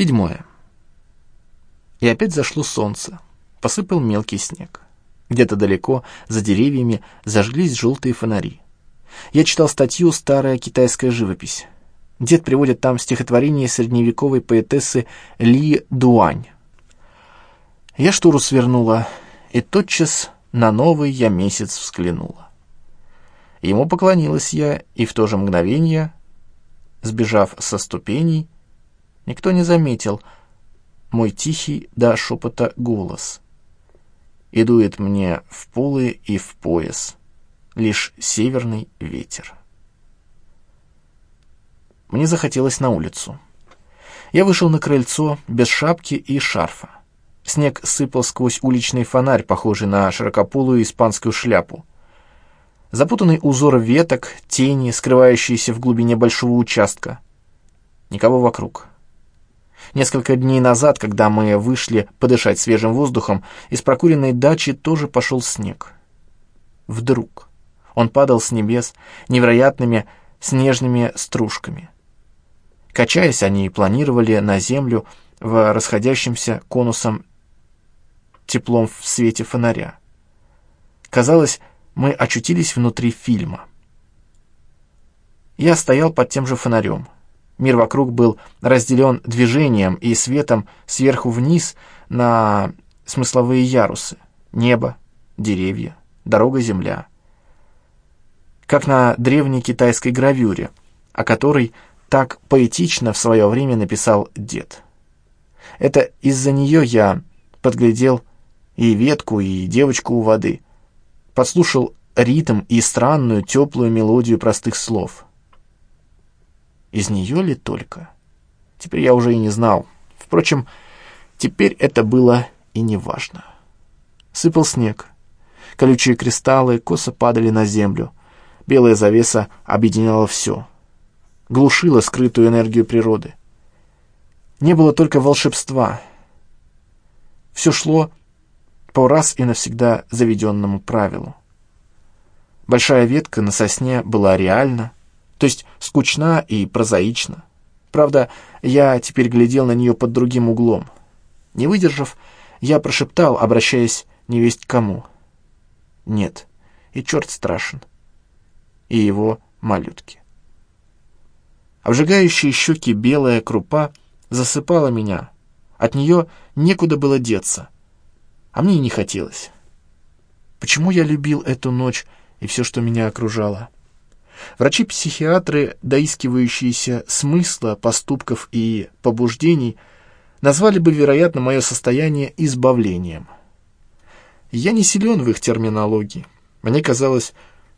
Седьмое. И опять зашло солнце. Посыпал мелкий снег. Где-то далеко, за деревьями, зажглись желтые фонари. Я читал статью «Старая китайская живопись». Дед приводит там стихотворение средневековой поэтессы Ли Дуань. Я штору свернула, и тотчас на новый я месяц взглянула. Ему поклонилась я, и в то же мгновение, сбежав со ступеней, никто не заметил мой тихий до шепота голос. И дует мне в полы и в пояс лишь северный ветер. Мне захотелось на улицу. Я вышел на крыльцо без шапки и шарфа. Снег сыпал сквозь уличный фонарь, похожий на широкополую испанскую шляпу. Запутанный узор веток, тени, скрывающиеся в глубине большого участка. Никого вокруг. Несколько дней назад, когда мы вышли подышать свежим воздухом, из прокуренной дачи тоже пошел снег. Вдруг он падал с небес невероятными снежными стружками. Качаясь, они планировали на землю в расходящемся конусом теплом в свете фонаря. Казалось, мы очутились внутри фильма. Я стоял под тем же фонарем. Мир вокруг был разделен движением и светом сверху вниз на смысловые ярусы. Небо, деревья, дорога-земля. Как на древней китайской гравюре, о которой так поэтично в свое время написал дед. Это из-за нее я подглядел и ветку, и девочку у воды — подслушал ритм и странную теплую мелодию простых слов. Из нее ли только? Теперь я уже и не знал. Впрочем, теперь это было и не важно. Сыпал снег. Колючие кристаллы косо падали на землю. Белая завеса объединяла все. Глушила скрытую энергию природы. Не было только волшебства. Все шло по раз и навсегда заведенному правилу. Большая ветка на сосне была реальна, то есть скучна и прозаична. Правда, я теперь глядел на нее под другим углом. Не выдержав, я прошептал, обращаясь невесть к кому. Нет, и черт страшен, и его малютки. Обжигающие щеки белая крупа засыпала меня. От нее некуда было деться — а мне и не хотелось. Почему я любил эту ночь и все, что меня окружало? Врачи-психиатры, доискивающиеся смысла поступков и побуждений, назвали бы, вероятно, мое состояние избавлением. Я не силен в их терминологии. Мне казалось,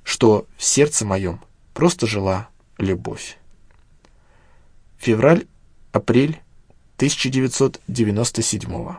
что в сердце моем просто жила любовь. Февраль-апрель 1997 года.